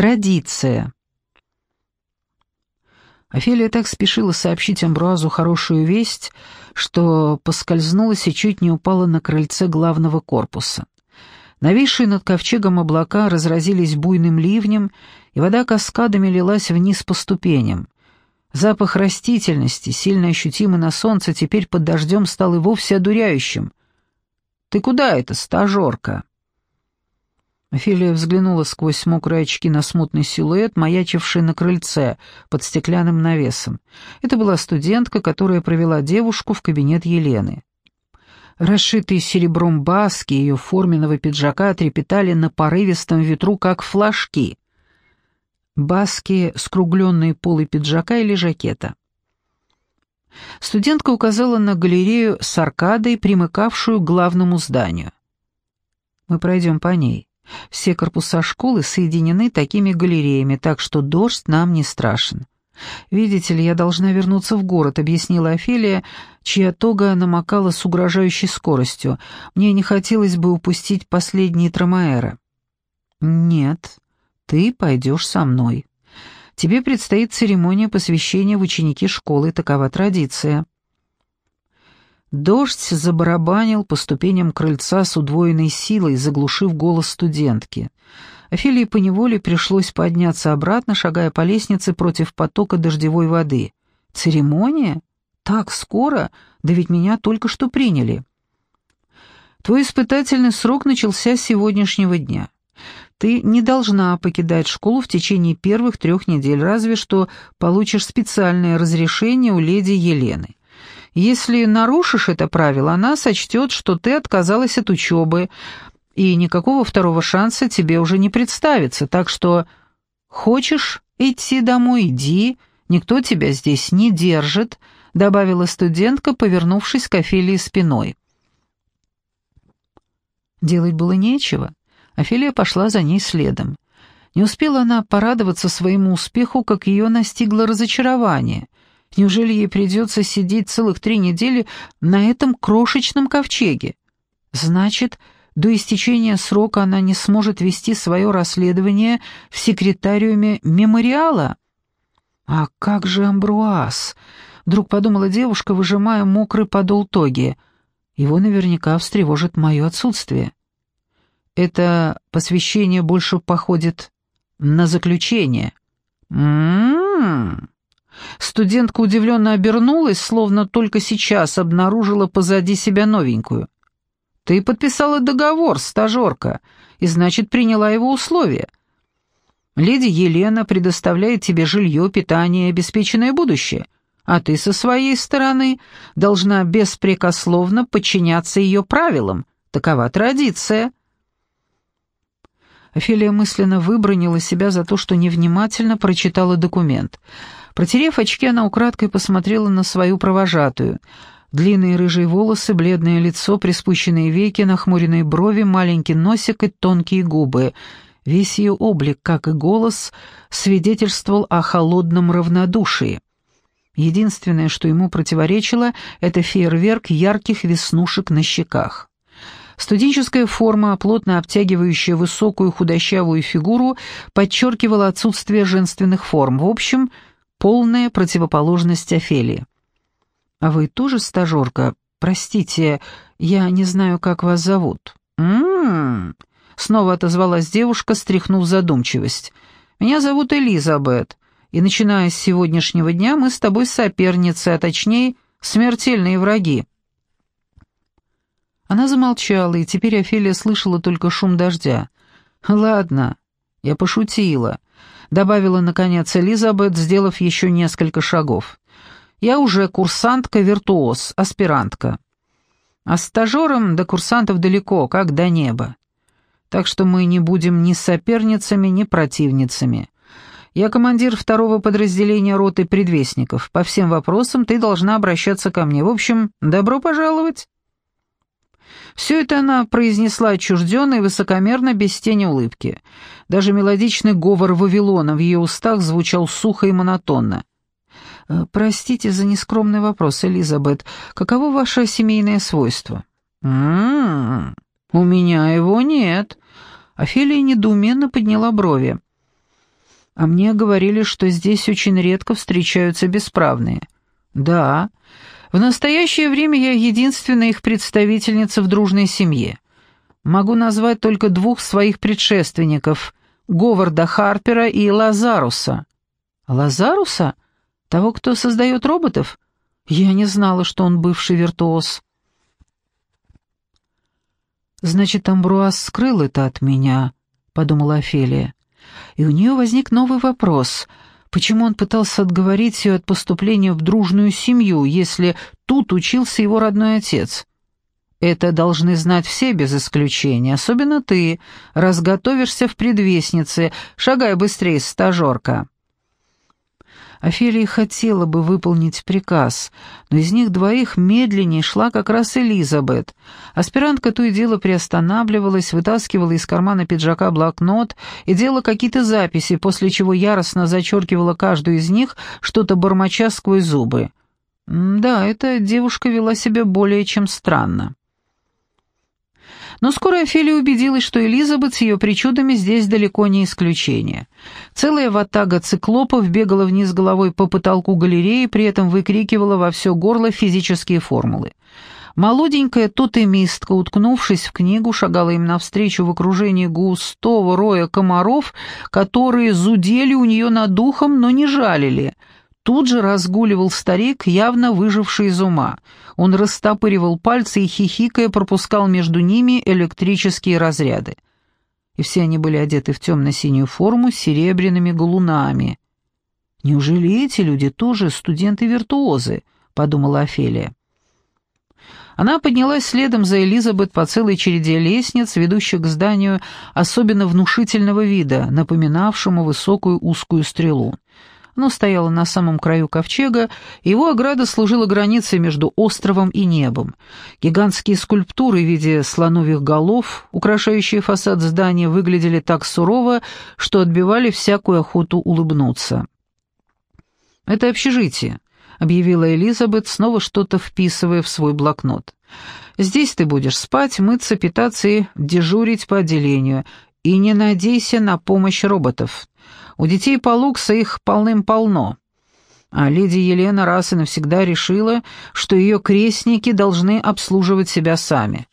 Традиция. Офелия так спешила сообщить Амбруазу хорошую весть, что поскользнулась и чуть не упала на крыльце главного корпуса. Нависшие над ковчегом облака разразились буйным ливнем, и вода каскадами лилась вниз по ступеням. Запах растительности, сильно ощутимый на солнце, теперь под дождем стал и вовсе одуряющим. «Ты куда это, стажерка?» Офелия взглянула сквозь мокрые очки на смутный силуэт, маячивший на крыльце под стеклянным навесом. Это была студентка, которая провела девушку в кабинет Елены. Расшитые серебром баски ее форменного пиджака трепетали на порывистом ветру, как флажки. Баски, скругленные полы пиджака или жакета. Студентка указала на галерею с аркадой, примыкавшую к главному зданию. «Мы пройдем по ней». Все корпуса школы соединены такими галереями, так что дождь нам не страшен. «Видите ли, я должна вернуться в город», — объяснила Офелия, чья тога намокала с угрожающей скоростью. «Мне не хотелось бы упустить последние трамаэра». «Нет, ты пойдешь со мной. Тебе предстоит церемония посвящения в ученики школы, такова традиция». Дождь забарабанил по ступеням крыльца с удвоенной силой, заглушив голос студентки. Офелии поневоле пришлось подняться обратно, шагая по лестнице против потока дождевой воды. «Церемония? Так скоро? Да ведь меня только что приняли». «Твой испытательный срок начался с сегодняшнего дня. Ты не должна покидать школу в течение первых трех недель, разве что получишь специальное разрешение у леди Елены. Если нарушишь это правило, она сочтет, что ты отказалась от учебы, и никакого второго шанса тебе уже не представится, так что хочешь идти домой, иди, никто тебя здесь не держит», — добавила студентка, повернувшись к Офелии спиной. Делать было нечего. Офелия пошла за ней следом. Не успела она порадоваться своему успеху, как ее настигло разочарование — Неужели ей придется сидеть целых три недели на этом крошечном ковчеге? Значит, до истечения срока она не сможет вести свое расследование в секретариуме мемориала? А как же Амбруаз? Вдруг подумала девушка, выжимая мокрый подол тоги. Его наверняка встревожит мое отсутствие. Это посвящение больше походит на заключение. М-м-м. Студентка удивленно обернулась, словно только сейчас обнаружила позади себя новенькую. «Ты подписала договор, стажерка, и, значит, приняла его условия. Леди Елена предоставляет тебе жилье, питание и обеспеченное будущее, а ты со своей стороны должна беспрекословно подчиняться ее правилам. Такова традиция». Офелия мысленно выбронила себя за то, что невнимательно прочитала документ — Протерев очки, она украдкой посмотрела на свою провожатую. Длинные рыжие волосы, бледное лицо, приспущенные веки, нахмуренные брови, маленький носик и тонкие губы. Весь ее облик, как и голос, свидетельствовал о холодном равнодушии. Единственное, что ему противоречило, это фейерверк ярких веснушек на щеках. Студенческая форма, плотно обтягивающая высокую худощавую фигуру, подчеркивала отсутствие женственных форм. В общем, полная противоположность Офелии. «А вы тоже стажерка? Простите, я не знаю, как вас зовут». «М-м-м», снова отозвалась девушка, стряхнув задумчивость. «Меня зовут Элизабет, и начиная с сегодняшнего дня мы с тобой соперницы, а точнее, смертельные враги». Она замолчала, и теперь Офелия слышала только шум дождя. «Ладно, я пошутила добавила наконец Элизабет, сделав еще несколько шагов. «Я уже курсантка-виртуоз, аспирантка. А стажером до курсантов далеко, как до неба. Так что мы не будем ни соперницами, ни противницами. Я командир второго подразделения роты предвестников. По всем вопросам ты должна обращаться ко мне. В общем, добро пожаловать». Все это она произнесла отчужденно и высокомерно, без тени улыбки. Даже мелодичный говор Вавилона в ее устах звучал сухо и монотонно. «Э, «Простите за нескромный вопрос, Элизабет. Каково ваше семейное свойство?» «М-м-м, у меня его нет». Офелия недоуменно подняла брови. А мне говорили, что здесь очень редко встречаются бесправные. Да, в настоящее время я единственная их представительница в дружной семье. Могу назвать только двух своих предшественников — Говарда Харпера и Лазаруса. Лазаруса? Того, кто создает роботов? Я не знала, что он бывший виртуоз. «Значит, Амбруаз скрыл это от меня», — подумала Офелия. И у нее возник новый вопрос. Почему он пытался отговорить ее от поступления в дружную семью, если тут учился его родной отец? Это должны знать все без исключения, особенно ты, раз готовишься в предвестнице. Шагай быстрее, стажерка. Офелия хотела бы выполнить приказ, но из них двоих медленнее шла как раз Элизабет. Аспирантка то и дело приостанавливалась, вытаскивала из кармана пиджака блокнот и делала какие-то записи, после чего яростно зачеркивала каждую из них, что-то бормоча сквозь зубы. Да, эта девушка вела себя более чем странно. Но скоро Офелия убедилась, что Элизабет с ее причудами здесь далеко не исключение. Целая ватага циклопов бегала вниз головой по потолку галереи, при этом выкрикивала во все горло физические формулы. Молоденькая тотемистка, уткнувшись в книгу, шагала им навстречу в окружении густого роя комаров, которые зудели у нее над духом, но не жалили — Тут же разгуливал старик, явно выживший из ума. Он растопыривал пальцы и, хихикая, пропускал между ними электрические разряды. И все они были одеты в темно-синюю форму с серебряными галунами. «Неужели эти люди тоже студенты-виртуозы?» — подумала Офелия. Она поднялась следом за Элизабет по целой череде лестниц, ведущих к зданию особенно внушительного вида, напоминавшему высокую узкую стрелу. Оно стояло на самом краю ковчега, его ограда служила границей между островом и небом. Гигантские скульптуры в виде слоновьих голов, украшающие фасад здания, выглядели так сурово, что отбивали всякую охоту улыбнуться. «Это общежитие», — объявила Элизабет, снова что-то вписывая в свой блокнот. «Здесь ты будешь спать, мыться, питаться и дежурить по отделению. И не надейся на помощь роботов. У детей Палукса их полным-полно. А леди Елена раз и навсегда решила, что ее крестники должны обслуживать себя сами.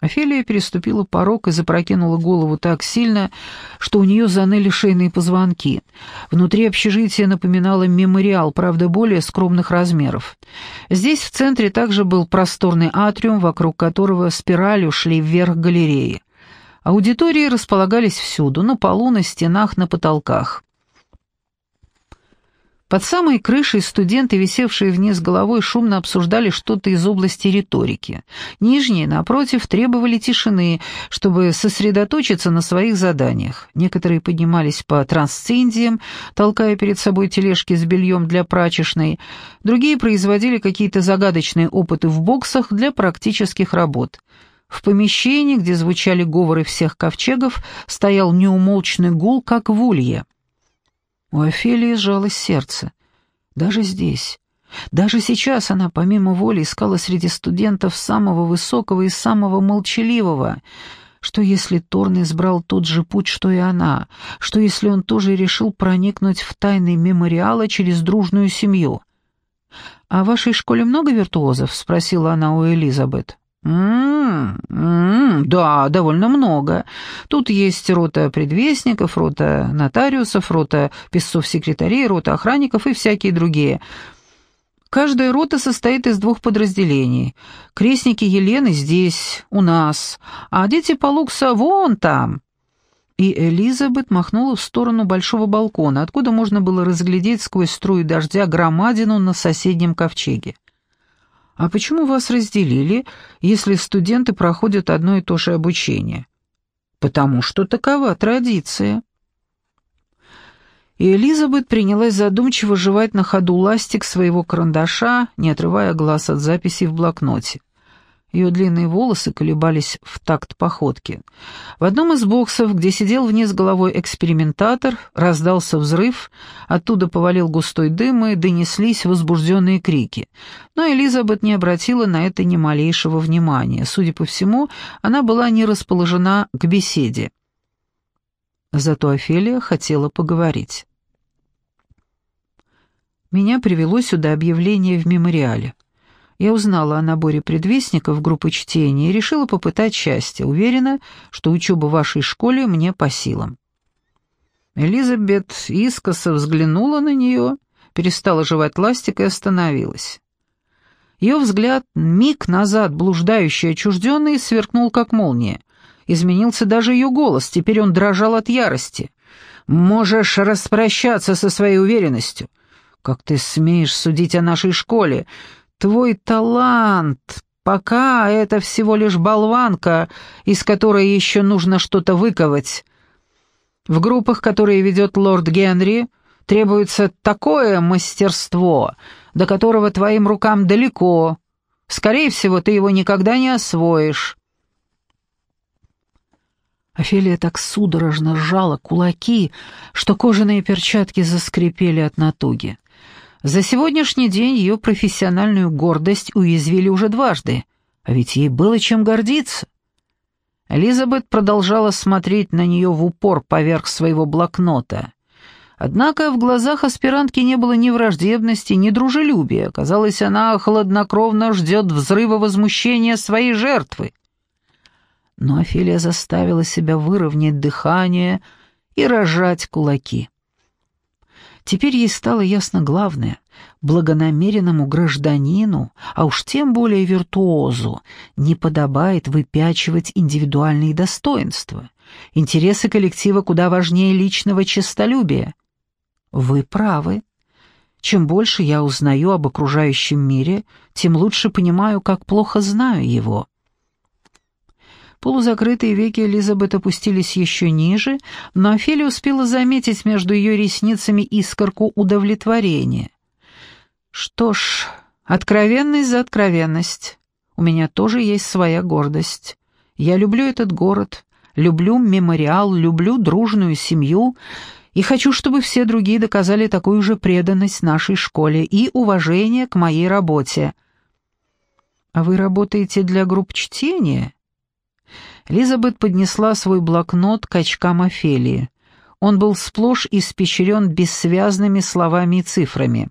Офелия переступила порог и запрокинула голову так сильно, что у нее заныли шейные позвонки. Внутри общежития напоминало мемориал, правда, более скромных размеров. Здесь в центре также был просторный атриум, вокруг которого спиралью шли вверх галереи. Аудитории располагались всюду, на полу, на стенах, на потолках. Под самой крышей студенты, висевшие вниз головой, шумно обсуждали что-то из области риторики. Нижние, напротив, требовали тишины, чтобы сосредоточиться на своих заданиях. Некоторые поднимались по трансцендиям, толкая перед собой тележки с бельем для прачечной, другие производили какие-то загадочные опыты в боксах для практических работ — в помещении, где звучали говоры всех ковчегов, стоял неумолчный гул, как в улье. У Офелии сжалось сердце. Даже здесь, даже сейчас она помимо воли искала среди студентов самого высокого и самого молчаливого. Что если Торн избрал тот же путь, что и она? Что если он тоже решил проникнуть в тайны мемориала через дружную семью? «А в вашей школе много виртуозов?» — спросила она у Элизабет. «М -м -м, да, довольно много. Тут есть рота предвестников, рота нотариусов, рота писцов-секретарей, рота охранников и всякие другие. Каждая рота состоит из двух подразделений. Крестники Елены здесь, у нас, а дети Палукса вон там». И Элизабет махнула в сторону большого балкона, откуда можно было разглядеть сквозь струю дождя громадину на соседнем ковчеге. «А почему вас разделили, если студенты проходят одно и то же обучение?» «Потому что такова традиция». И Элизабет принялась задумчиво жевать на ходу ластик своего карандаша, не отрывая глаз от записей в блокноте. Ее длинные волосы колебались в такт походки. В одном из боксов, где сидел вниз головой экспериментатор, раздался взрыв, оттуда повалил густой дым и донеслись возбужденные крики. Но Элизабет не обратила на это ни малейшего внимания. Судя по всему, она была не расположена к беседе. Зато Офелия хотела поговорить. Меня привело сюда объявление в мемориале. Я узнала о наборе предвестников группы чтения и решила попытать счастье, уверена, что учеба в вашей школе мне по силам. Элизабет искоса взглянула на нее, перестала жевать ластик и остановилась. Ее взгляд, миг назад блуждающий отчужденный, сверкнул как молния. Изменился даже ее голос, теперь он дрожал от ярости. «Можешь распрощаться со своей уверенностью. Как ты смеешь судить о нашей школе? Твой талант, пока это всего лишь болванка, из которой еще нужно что-то выковать. В группах, которые ведет лорд Генри, требуется такое мастерство, до которого твоим рукам далеко. Скорее всего, ты его никогда не освоишь». Офелия так судорожно сжала кулаки, что кожаные перчатки заскрипели от натуги. За сегодняшний день ее профессиональную гордость уязвили уже дважды, а ведь ей было чем гордиться. Элизабет продолжала смотреть на нее в упор поверх своего блокнота. Однако в глазах аспирантки не было ни враждебности, ни дружелюбия. Казалось, она хладнокровно ждет взрыва возмущения своей жертвы. Но Офелия заставила себя выровнять дыхание и рожать кулаки. Теперь ей стало ясно главное — благонамеренному гражданину, а уж тем более виртуозу, не подобает выпячивать индивидуальные достоинства. Интересы коллектива куда важнее личного честолюбия. Вы правы. Чем больше я узнаю об окружающем мире, тем лучше понимаю, как плохо знаю его. Полузакрытые веки Элизабет опустились еще ниже, но Офелия успела заметить между ее ресницами искорку удовлетворения. «Что ж, откровенность за откровенность. У меня тоже есть своя гордость. Я люблю этот город, люблю мемориал, люблю дружную семью и хочу, чтобы все другие доказали такую же преданность нашей школе и уважение к моей работе». «А вы работаете для групп чтения?» Лизабет поднесла свой блокнот к очкам Офелии. Он был сплошь испещрен бессвязными словами и цифрами.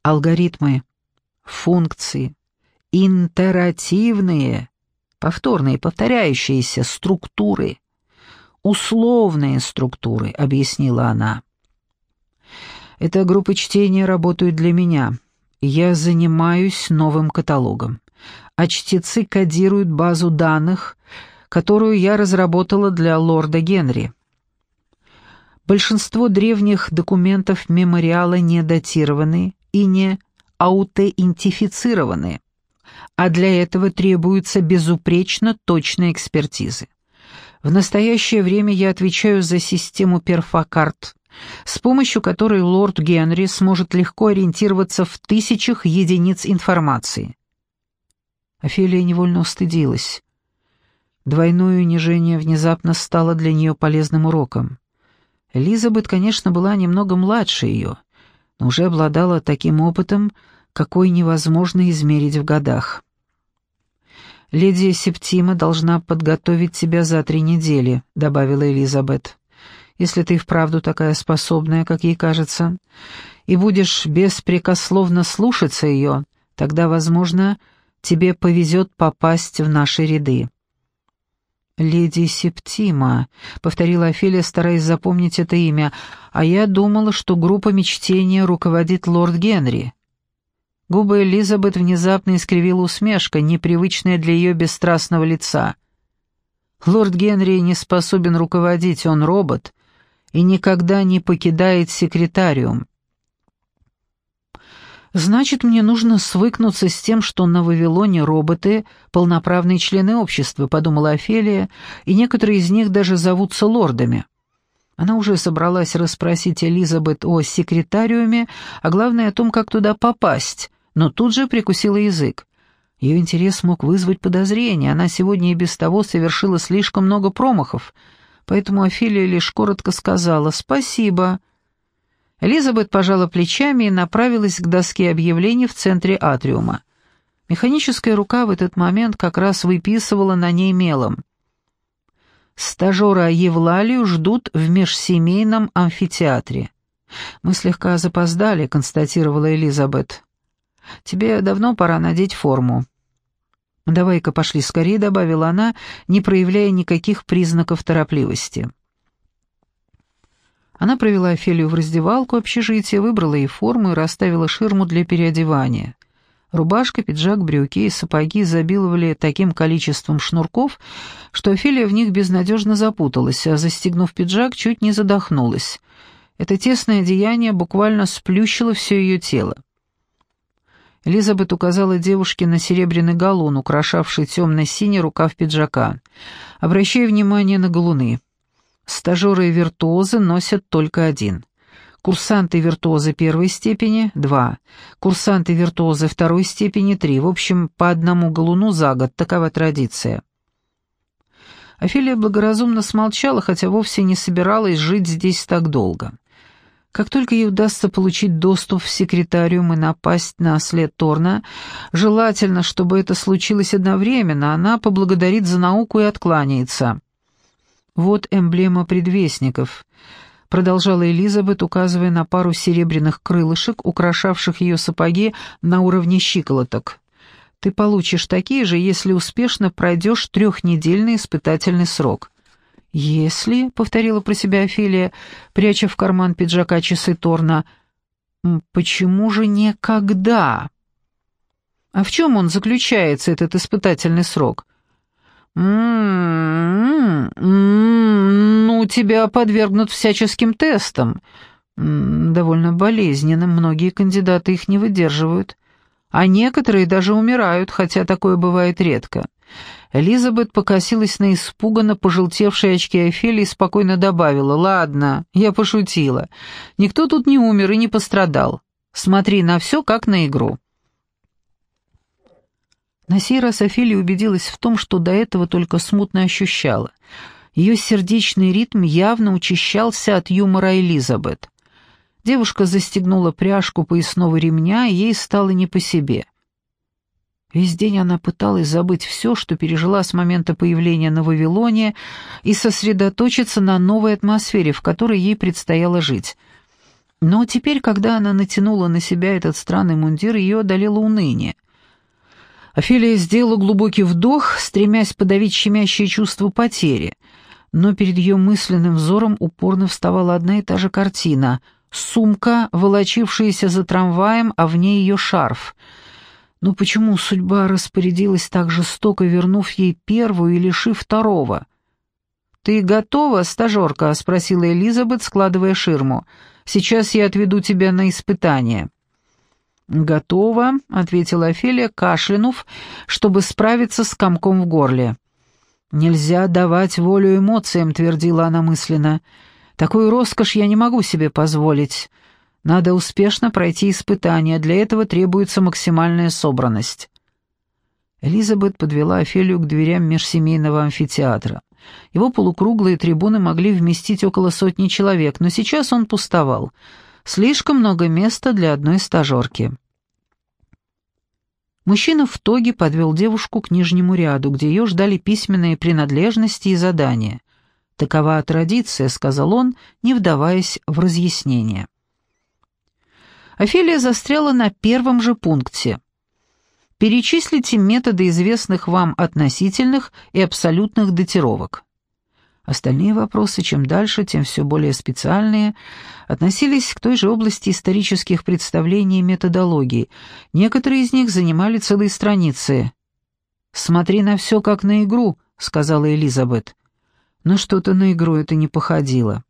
Алгоритмы, функции, интеративные, повторные, повторяющиеся структуры, условные структуры, объяснила она. Эта группа чтения работают для меня. Я занимаюсь новым каталогом а чтецы кодируют базу данных, которую я разработала для лорда Генри. Большинство древних документов мемориала не датированы и не аутентифицированы, а для этого требуются безупречно точные экспертизы. В настоящее время я отвечаю за систему перфокарт, с помощью которой лорд Генри сможет легко ориентироваться в тысячах единиц информации. Офелия невольно устыдилась. Двойное унижение внезапно стало для нее полезным уроком. Элизабет, конечно, была немного младше ее, но уже обладала таким опытом, какой невозможно измерить в годах. «Леди Септима должна подготовить тебя за три недели», — добавила Элизабет. «Если ты вправду такая способная, как ей кажется, и будешь беспрекословно слушаться ее, тогда, возможно, тебе повезет попасть в наши ряды». «Леди Септима», — повторила Офелия, стараясь запомнить это имя, «а я думала, что группа мечтения руководит лорд Генри». Губы Элизабет внезапно искривила усмешка, непривычная для ее бесстрастного лица. «Лорд Генри не способен руководить, он робот и никогда не покидает секретариум. Значит, мне нужно свыкнуться с тем, что на Вавилоне роботы — полноправные члены общества, подумала Офелия, и некоторые из них даже зовутся лордами. Она уже собралась расспросить Элизабет о секретариуме, а главное о том, как туда попасть, но тут же прикусила язык. Ее интерес мог вызвать подозрения, она сегодня и без того совершила слишком много промахов, поэтому Офелия лишь коротко сказала «спасибо», Элизабет пожала плечами и направилась к доске объявлений в центре атриума. Механическая рука в этот момент как раз выписывала на ней мелом. Стажера Евлалию ждут в межсемейном амфитеатре. «Мы слегка запоздали», — констатировала Элизабет. «Тебе давно пора надеть форму». «Давай-ка пошли скорее», — добавила она, не проявляя никаких признаков торопливости. Она провела Офелию в раздевалку общежития, выбрала ей форму и расставила ширму для переодевания. Рубашка, пиджак, брюки и сапоги забиловали таким количеством шнурков, что Офелия в них безнадежно запуталась, а застегнув пиджак, чуть не задохнулась. Это тесное одеяние буквально сплющило все ее тело. Элизабет указала девушке на серебряный галун, украшавший темно-синий рукав пиджака. «Обращай внимание на галуны. Стажеры и виртуозы носят только один. Курсанты-виртуозы первой степени — два. Курсанты-виртуозы второй степени — три. В общем, по одному галуну за год. Такова традиция». Офелия благоразумно смолчала, хотя вовсе не собиралась жить здесь так долго. Как только ей удастся получить доступ в секретариум и напасть на след Торна, желательно, чтобы это случилось одновременно, она поблагодарит за науку и откланяется. «Вот эмблема предвестников», — продолжала Элизабет, указывая на пару серебряных крылышек, украшавших ее сапоги на уровне щиколоток. «Ты получишь такие же, если успешно пройдешь трехнедельный испытательный срок». «Если», — повторила про себя Офелия, пряча в карман пиджака часы Торна, — «почему же никогда?» «А в чем он заключается, этот испытательный срок?» «М-м-м, ну, тебя подвергнут всяческим тестам. Довольно болезненным, многие кандидаты их не выдерживают. А некоторые даже умирают, хотя такое бывает редко. Элизабет покосилась на испуганно пожелтевшие очки Офелии и спокойно добавила, «Ладно, я пошутила. Никто тут не умер и не пострадал. Смотри на все, как на игру». На сей раз Офелия убедилась в том, что до этого только смутно ощущала. Ее сердечный ритм явно учащался от юмора Элизабет. Девушка застегнула пряжку поясного ремня, и ей стало не по себе. Весь день она пыталась забыть все, что пережила с момента появления на Вавилоне, и сосредоточиться на новой атмосфере, в которой ей предстояло жить. Но теперь, когда она натянула на себя этот странный мундир, ее одолело уныние. Офелия сделала глубокий вдох, стремясь подавить щемящее чувство потери, но перед ее мысленным взором упорно вставала одна и та же картина — сумка, волочившаяся за трамваем, а в ней ее шарф — но почему судьба распорядилась так жестоко, вернув ей первую и лишив второго? «Ты готова, стажерка?» — спросила Элизабет, складывая ширму. «Сейчас я отведу тебя на испытание». «Готова», — ответила Офелия, кашлянув, чтобы справиться с комком в горле. «Нельзя давать волю эмоциям», — твердила она мысленно. «Такую роскошь я не могу себе позволить. Надо успешно пройти испытание, для этого требуется максимальная собранность. Элизабет подвела Офелию к дверям межсемейного амфитеатра. Его полукруглые трибуны могли вместить около сотни человек, но сейчас он пустовал. Слишком много места для одной стажерки. Мужчина в тоге подвел девушку к нижнему ряду, где ее ждали письменные принадлежности и задания. «Такова традиция», — сказал он, не вдаваясь в разъяснение. Офелия застряла на первом же пункте. Перечислите методы известных вам относительных и абсолютных датировок. Остальные вопросы, чем дальше, тем все более специальные, относились к той же области исторических представлений и методологии. Некоторые из них занимали целые страницы. «Смотри на все как на игру», — сказала Элизабет. Но что-то на игру это не походило.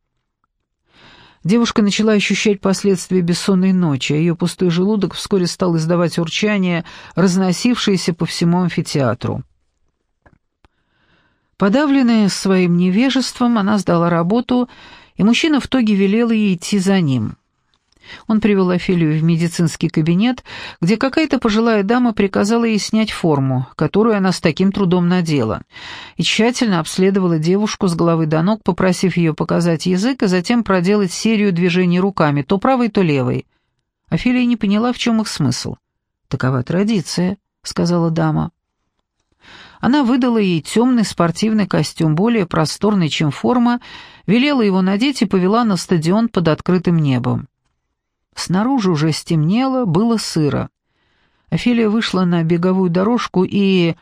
Девушка начала ощущать последствия бессонной ночи, а ее пустой желудок вскоре стал издавать урчание, разносившееся по всему амфитеатру. Подавленная своим невежеством, она сдала работу, и мужчина в итоге велел ей идти за ним. Он привел Офелию в медицинский кабинет, где какая-то пожилая дама приказала ей снять форму, которую она с таким трудом надела, и тщательно обследовала девушку с головы до ног, попросив ее показать язык, а затем проделать серию движений руками, то правой, то левой. Офелия не поняла, в чем их смысл. «Такова традиция», — сказала дама. Она выдала ей темный спортивный костюм, более просторный, чем форма, велела его надеть и повела на стадион под открытым небом. Снаружи уже стемнело, было сыро. Офелия вышла на беговую дорожку и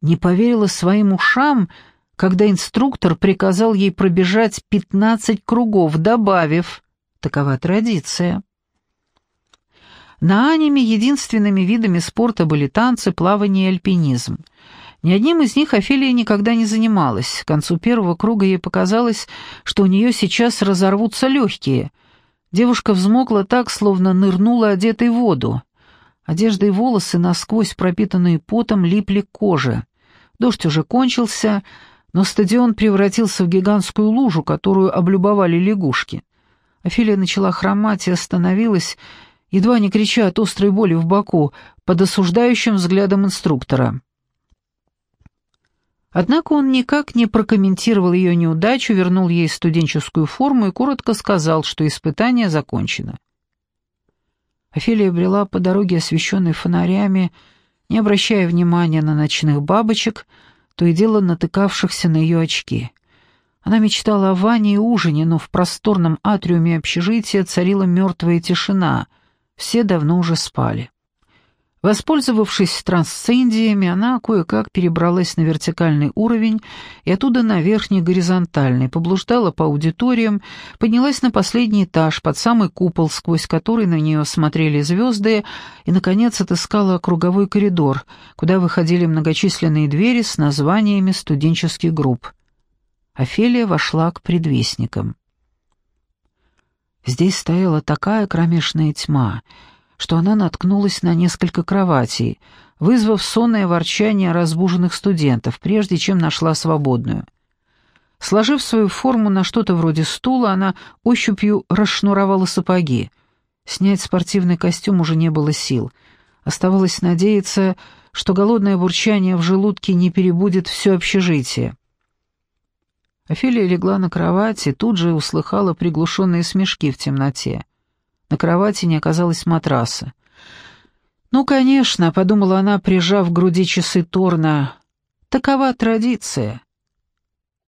не поверила своим ушам, когда инструктор приказал ей пробежать пятнадцать кругов, добавив «такова традиция». На аниме единственными видами спорта были танцы, плавание и альпинизм. Ни одним из них Офелия никогда не занималась. К концу первого круга ей показалось, что у нее сейчас разорвутся легкие. Девушка взмокла так, словно нырнула одетой в воду. Одежда и волосы, насквозь пропитанные потом, липли к коже. Дождь уже кончился, но стадион превратился в гигантскую лужу, которую облюбовали лягушки. Офелия начала хромать и остановилась, едва не крича от острой боли в боку, под осуждающим взглядом инструктора. Однако он никак не прокомментировал ее неудачу, вернул ей студенческую форму и коротко сказал, что испытание закончено. Офелия брела по дороге, освещенной фонарями, не обращая внимания на ночных бабочек, то и дело натыкавшихся на ее очки. Она мечтала о Ване и ужине, но в просторном атриуме общежития царила мертвая тишина, все давно уже спали. Воспользовавшись трансцендиями, она кое-как перебралась на вертикальный уровень и оттуда на верхний горизонтальный, поблуждала по аудиториям, поднялась на последний этаж, под самый купол, сквозь который на нее смотрели звезды, и, наконец, отыскала круговой коридор, куда выходили многочисленные двери с названиями студенческих групп. Офелия вошла к предвестникам. Здесь стояла такая кромешная тьма — что она наткнулась на несколько кроватей, вызвав сонное ворчание разбуженных студентов, прежде чем нашла свободную. Сложив свою форму на что-то вроде стула, она ощупью расшнуровала сапоги. Снять спортивный костюм уже не было сил. Оставалось надеяться, что голодное бурчание в желудке не перебудет все общежитие. Офелия легла на кровать и тут же услыхала приглушенные смешки в темноте. На кровати не оказалось матраса. «Ну, конечно», — подумала она, прижав к груди часы Торна, — «такова традиция.